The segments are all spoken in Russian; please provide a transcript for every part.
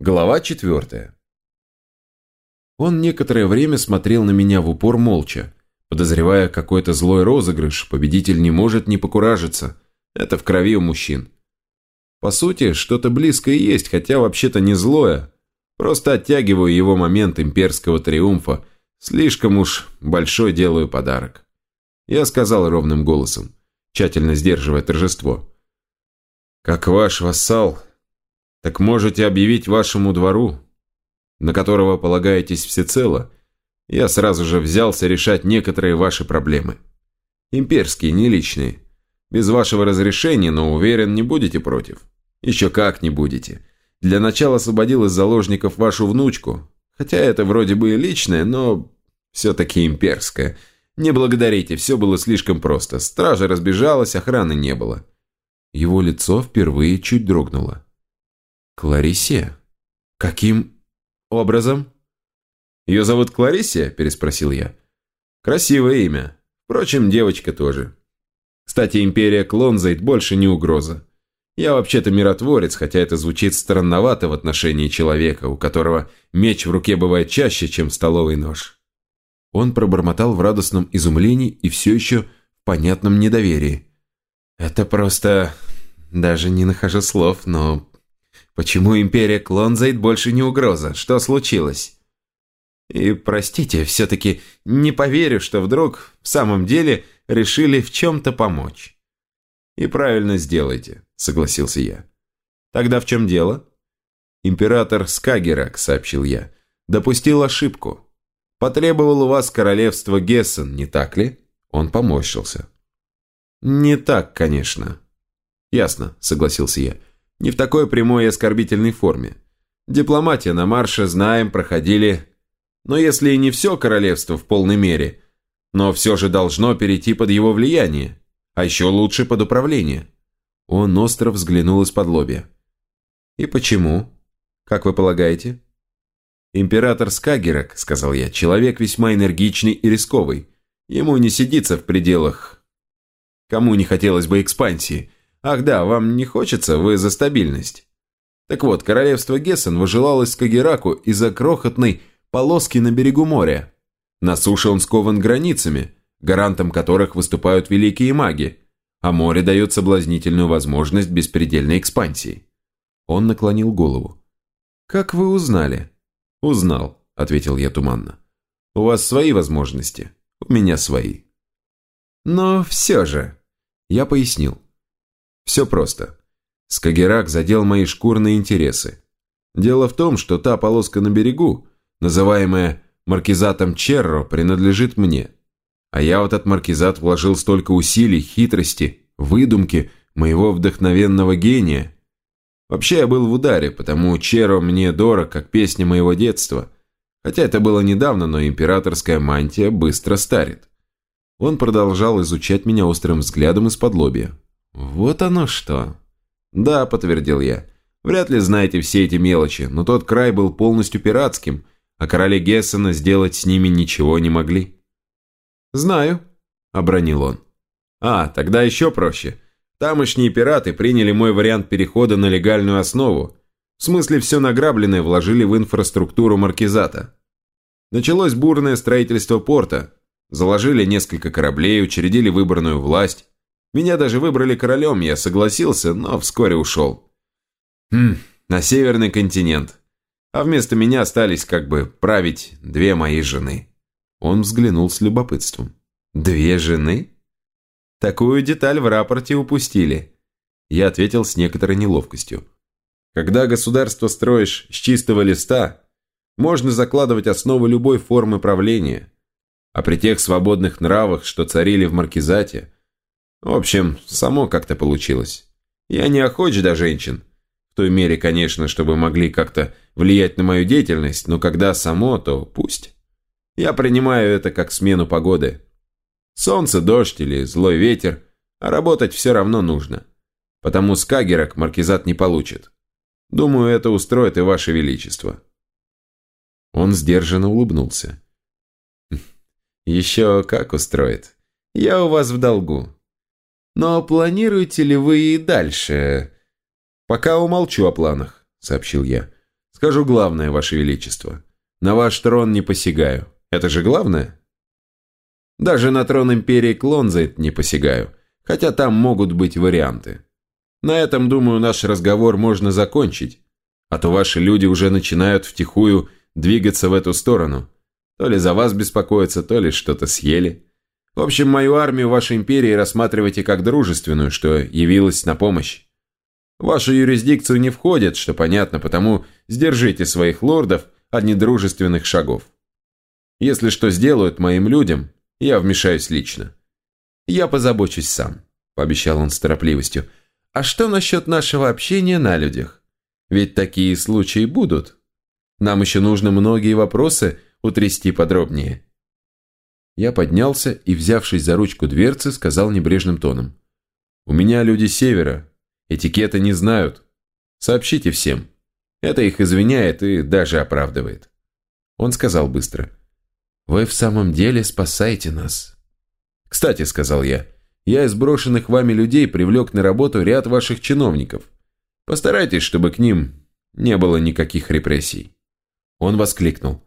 Глава четвертая. Он некоторое время смотрел на меня в упор молча, подозревая какой-то злой розыгрыш, победитель не может не покуражиться. Это в крови у мужчин. По сути, что-то близкое есть, хотя вообще-то не злое. Просто оттягиваю его момент имперского триумфа, слишком уж большой делаю подарок. Я сказал ровным голосом, тщательно сдерживая торжество. «Как ваш вассал, так можете объявить вашему двору, на которого полагаетесь всецело, я сразу же взялся решать некоторые ваши проблемы. Имперские, не личные. Без вашего разрешения, но уверен, не будете против. Еще как не будете. Для начала освободил из заложников вашу внучку, хотя это вроде бы и личное, но все-таки имперское. Не благодарите, все было слишком просто. Стража разбежалась, охраны не было. Его лицо впервые чуть дрогнуло. «Кларисе? Каким образом?» «Ее зовут Кларисе?» – переспросил я. «Красивое имя. Впрочем, девочка тоже. Кстати, империя Клонзайт больше не угроза. Я вообще-то миротворец, хотя это звучит странновато в отношении человека, у которого меч в руке бывает чаще, чем столовый нож». Он пробормотал в радостном изумлении и все еще в понятном недоверии. «Это просто... даже не нахожу слов, но Почему империя Клонзайд больше не угроза? Что случилось? И, простите, все-таки не поверю, что вдруг в самом деле решили в чем-то помочь. И правильно сделайте, согласился я. Тогда в чем дело? Император Скагерак, сообщил я, допустил ошибку. Потребовал у вас королевство Гессен, не так ли? Он поморщился. Не так, конечно. Ясно, согласился я. Не в такой прямой и оскорбительной форме. Дипломатия на марше, знаем, проходили. Но если и не все королевство в полной мере, но все же должно перейти под его влияние, а еще лучше под управление. Он остро взглянул из-под лобья. «И почему? Как вы полагаете?» «Император Скагерак», — сказал я, — «человек весьма энергичный и рисковый. Ему не сидится в пределах... Кому не хотелось бы экспансии, Ах да, вам не хочется, вы за стабильность. Так вот, королевство Гессен выжелалось Кагераку из-за крохотной полоски на берегу моря. На суше он скован границами, гарантом которых выступают великие маги, а море дает соблазнительную возможность беспредельной экспансии. Он наклонил голову. «Как вы узнали?» «Узнал», — ответил я туманно. «У вас свои возможности, у меня свои». «Но все же...» Я пояснил. Все просто. Скагерак задел мои шкурные интересы. Дело в том, что та полоска на берегу, называемая маркизатом Черро, принадлежит мне. А я в этот маркизат вложил столько усилий, хитрости, выдумки моего вдохновенного гения. Вообще я был в ударе, потому Черро мне дорог, как песня моего детства. Хотя это было недавно, но императорская мантия быстро старит. Он продолжал изучать меня острым взглядом из-под лобья. «Вот оно что!» «Да», — подтвердил я. «Вряд ли знаете все эти мелочи, но тот край был полностью пиратским, а короли Гессена сделать с ними ничего не могли». «Знаю», — обронил он. «А, тогда еще проще. Тамошние пираты приняли мой вариант перехода на легальную основу. В смысле, все награбленное вложили в инфраструктуру маркизата. Началось бурное строительство порта. Заложили несколько кораблей, учредили выборную власть. Меня даже выбрали королем, я согласился, но вскоре ушел. Хм, на северный континент. А вместо меня остались как бы править две мои жены. Он взглянул с любопытством. Две жены? Такую деталь в рапорте упустили. Я ответил с некоторой неловкостью. Когда государство строишь с чистого листа, можно закладывать основы любой формы правления. А при тех свободных нравах, что царили в Маркизате, в общем, само как-то получилось. Я не охоч до женщин. В той мере, конечно, чтобы могли как-то влиять на мою деятельность, но когда само, то пусть. Я принимаю это как смену погоды. Солнце, дождь или злой ветер, а работать все равно нужно. Потому скагерок маркизат не получит. Думаю, это устроит и ваше величество. Он сдержанно улыбнулся. «Хм, «Еще как устроит. Я у вас в долгу. Но планируете ли вы и дальше? Пока умолчу о планах, сообщил я. Скажу главное, Ваше Величество. На ваш трон не посягаю. Это же главное? Даже на трон Империи Клонзайт не посягаю, хотя там могут быть варианты. На этом, думаю, наш разговор можно закончить, а то ваши люди уже начинают втихую двигаться в эту сторону. То ли за вас беспокоятся, то ли что-то съели. В общем, мою армию вашей империи рассматривайте как дружественную, что явилась на помощь. В вашу юрисдикцию не входит, что понятно, потому сдержите своих лордов от недружественных шагов. Если что сделают моим людям, я вмешаюсь лично. Я позабочусь сам, пообещал он с торопливостью. А что насчет нашего общения на людях? Ведь такие случаи будут. Нам еще нужно многие вопросы утрясти подробнее. Я поднялся и, взявшись за ручку дверцы, сказал небрежным тоном. «У меня люди севера. Этикета не знают. Сообщите всем. Это их извиняет и даже оправдывает». Он сказал быстро. «Вы в самом деле спасаете нас». «Кстати», — сказал я, — «я из брошенных вами людей привлек на работу ряд ваших чиновников. Постарайтесь, чтобы к ним не было никаких репрессий». Он воскликнул.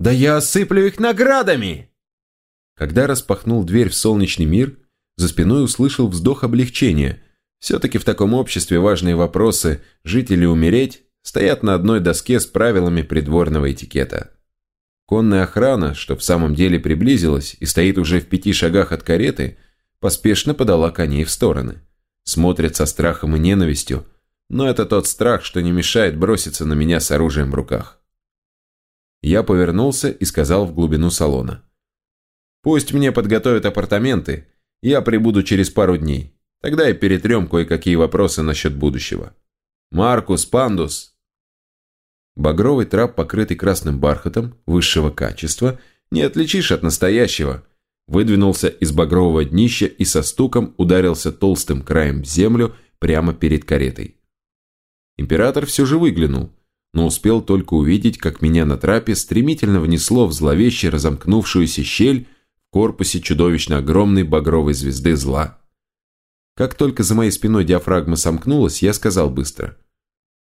«Да я осыплю их наградами!» Когда распахнул дверь в солнечный мир, за спиной услышал вздох облегчения. Все-таки в таком обществе важные вопросы «жить или умереть» стоят на одной доске с правилами придворного этикета. Конная охрана, что в самом деле приблизилась и стоит уже в пяти шагах от кареты, поспешно подала коней в стороны. Смотрят со страхом и ненавистью, но это тот страх, что не мешает броситься на меня с оружием в руках. Я повернулся и сказал в глубину салона. «Пусть мне подготовят апартаменты, я прибуду через пару дней. Тогда и перетрем кое-какие вопросы насчет будущего. Маркус, Пандус!» Багровый трап, покрытый красным бархатом, высшего качества, не отличишь от настоящего. Выдвинулся из багрового днища и со стуком ударился толстым краем в землю прямо перед каретой. Император все же выглянул – но успел только увидеть, как меня на трапе стремительно внесло в зловеще разомкнувшуюся щель корпусе чудовищно огромной багровой звезды зла. Как только за моей спиной диафрагма сомкнулась, я сказал быстро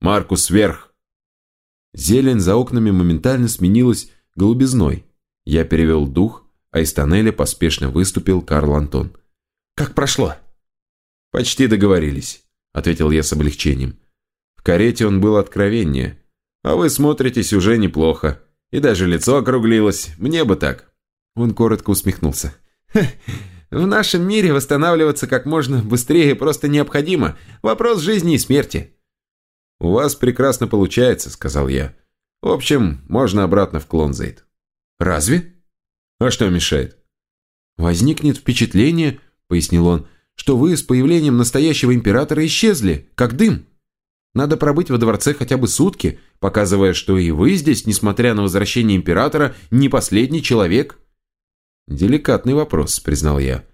«Маркус, вверх!» Зелень за окнами моментально сменилась голубизной. Я перевел дух, а из тоннеля поспешно выступил Карл Антон. «Как прошло?» «Почти договорились», — ответил я с облегчением. В карете он был откровеннее. А вы смотритесь уже неплохо. И даже лицо округлилось. Мне бы так». Он коротко усмехнулся. «В нашем мире восстанавливаться как можно быстрее просто необходимо. Вопрос жизни и смерти». «У вас прекрасно получается», — сказал я. «В общем, можно обратно в Клонзейд». «Разве?» «А что мешает?» «Возникнет впечатление», — пояснил он, «что вы с появлением настоящего императора исчезли, как дым». Надо пробыть во дворце хотя бы сутки, показывая, что и вы здесь, несмотря на возвращение императора, не последний человек. Деликатный вопрос, признал я.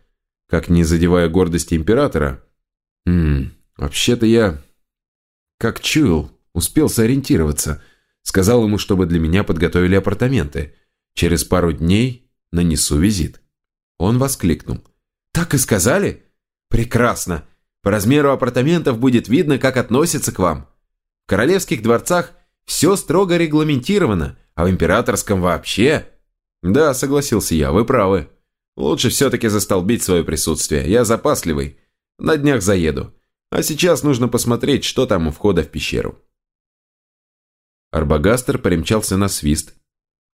Как не задевая гордости императора? Хм, вообще-то я... Как чуял, успел сориентироваться. Сказал ему, чтобы для меня подготовили апартаменты. Через пару дней нанесу визит. Он воскликнул. «Так и сказали? Прекрасно! По размеру апартаментов будет видно, как относятся к вам. В королевских дворцах все строго регламентировано, а в императорском вообще... Да, согласился я, вы правы. Лучше все-таки застолбить свое присутствие. Я запасливый. На днях заеду. А сейчас нужно посмотреть, что там у входа в пещеру. Арбагастер примчался на свист,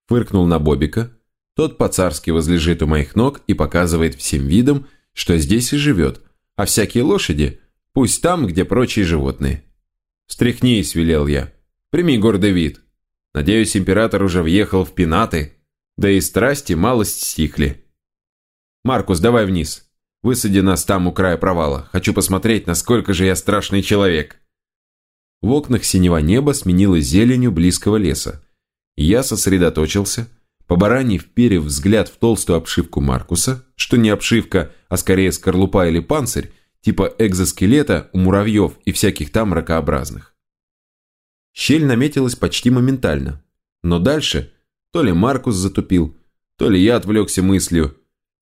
фыркнул на Бобика. Тот по-царски возлежит у моих ног и показывает всем видом, что здесь и живет, а всякие лошади пусть там, где прочие животные. «Встряхнись», — велел я. «Прими гордый вид. Надеюсь, император уже въехал в пенаты, да и страсти малость стихли. Маркус, давай вниз. Высади нас там у края провала. Хочу посмотреть, насколько же я страшный человек». В окнах синего неба сменилось зеленью близкого леса. я сосредоточился, по бараньи вперев взгляд в толстую обшивку Маркуса, что не обшивка, а скорее скорлупа или панцирь, типа экзоскелета у муравьев и всяких там ракообразных. Щель наметилась почти моментально, но дальше то ли Маркус затупил, то ли я отвлекся мыслью.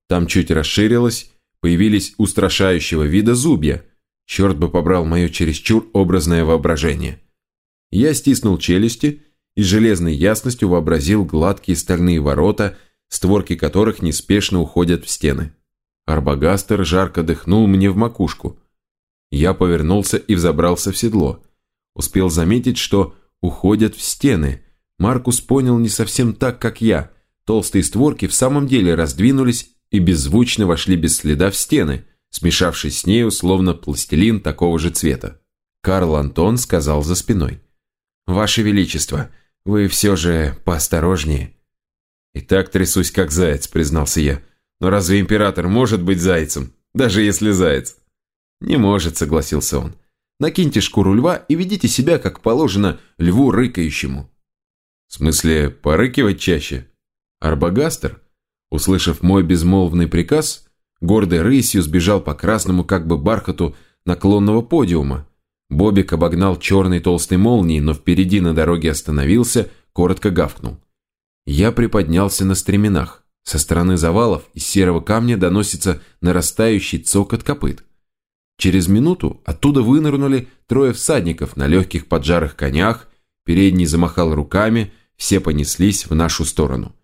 Там чуть расширилось, появились устрашающего вида зубья. Черт бы побрал мое чересчур образное воображение. Я стиснул челюсти и железной ясностью вообразил гладкие стальные ворота, створки которых неспешно уходят в стены. Арбагастер жарко дыхнул мне в макушку. Я повернулся и взобрался в седло. Успел заметить, что уходят в стены. Маркус понял не совсем так, как я. Толстые створки в самом деле раздвинулись и беззвучно вошли без следа в стены, смешавшись с нею, словно пластилин такого же цвета. Карл Антон сказал за спиной. «Ваше Величество, вы все же поосторожнее». «И так трясусь, как заяц», — признался я. «Но разве император может быть зайцем, даже если заяц?» «Не может», — согласился он. «Накиньте шкуру льва и ведите себя, как положено, льву рыкающему». «В смысле, порыкивать чаще?» Арбагастер, услышав мой безмолвный приказ, гордой рысью сбежал по красному как бы бархату наклонного подиума, Бобик обогнал черной толстой молнией, но впереди на дороге остановился, коротко гавкнул. Я приподнялся на стременах. Со стороны завалов из серого камня доносится нарастающий цокот копыт. Через минуту оттуда вынырнули трое всадников на легких поджарых конях, передний замахал руками, все понеслись в нашу сторону.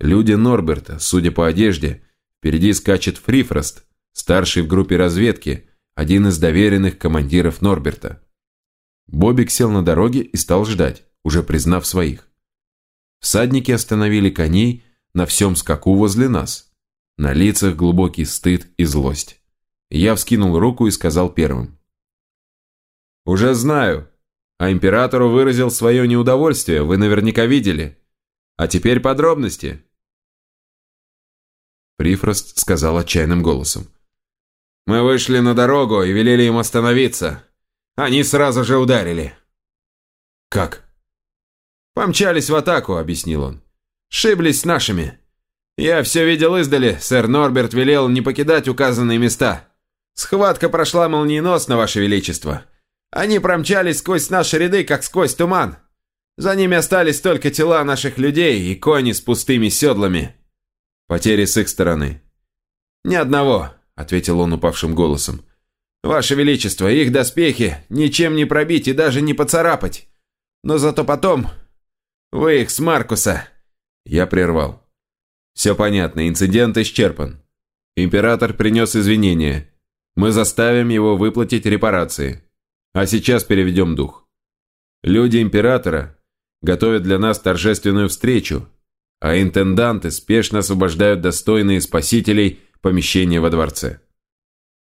Люди Норберта, судя по одежде, впереди скачет Фрифрост, старший в группе разведки – один из доверенных командиров Норберта. Бобик сел на дороге и стал ждать, уже признав своих. Всадники остановили коней на всем скаку возле нас. На лицах глубокий стыд и злость. Я вскинул руку и сказал первым. «Уже знаю. А императору выразил свое неудовольствие, вы наверняка видели. А теперь подробности». Прифрост сказал отчаянным голосом. Мы вышли на дорогу и велели им остановиться. Они сразу же ударили. Как? Помчались в атаку, объяснил он. Шиблись с нашими. Я все видел издали, сэр Норберт велел не покидать указанные места. Схватка прошла молниеносно, ваше величество. Они промчались сквозь наши ряды, как сквозь туман. За ними остались только тела наших людей и кони с пустыми седлами. Потери с их стороны. Ни одного. – ответил он упавшим голосом. «Ваше Величество, их доспехи ничем не пробить и даже не поцарапать. Но зато потом... Вы их с Маркуса...» Я прервал. «Все понятно, инцидент исчерпан. Император принес извинения. Мы заставим его выплатить репарации. А сейчас переведем дух. Люди императора готовят для нас торжественную встречу, а интенданты спешно освобождают достойные спасителей – помещение во дворце.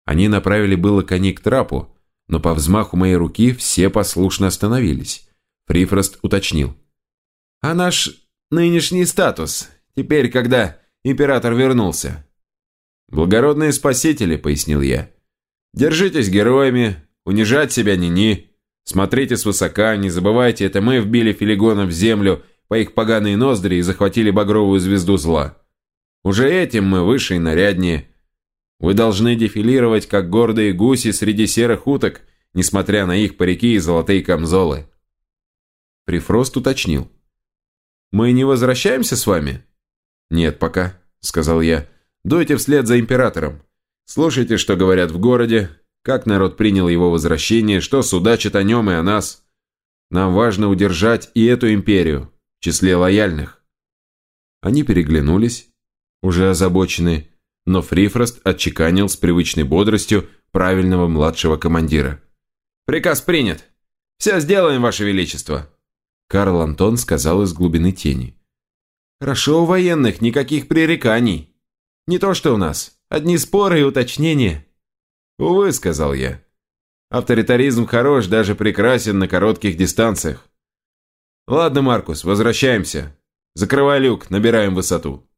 Они направили было коней к трапу, но по взмаху моей руки все послушно остановились. Фрифрост уточнил. «А наш нынешний статус, теперь, когда император вернулся?» «Благородные спасители», — пояснил я. «Держитесь героями, унижать себя ни-ни. Смотрите свысока, не забывайте, это мы вбили филигонов в землю по их поганые ноздри и захватили багровую звезду зла. Уже этим мы выше и наряднее. Вы должны дефилировать, как гордые гуси среди серых уток, несмотря на их парики и золотые камзолы. Прифрост уточнил. «Мы не возвращаемся с вами?» «Нет пока», — сказал я. «Дуйте вслед за императором. Слушайте, что говорят в городе, как народ принял его возвращение, что судачат о нем и о нас. Нам важно удержать и эту империю, в числе лояльных». Они переглянулись, уже озабоченные, но Фрифрост отчеканил с привычной бодростью правильного младшего командира. «Приказ принят! Все сделаем, Ваше Величество!» Карл Антон сказал из глубины тени. «Хорошо у военных, никаких пререканий. Не то что у нас, одни споры и уточнения». «Увы», — сказал я. «Авторитаризм хорош, даже прекрасен на коротких дистанциях». «Ладно, Маркус, возвращаемся. Закрывай люк, набираем высоту».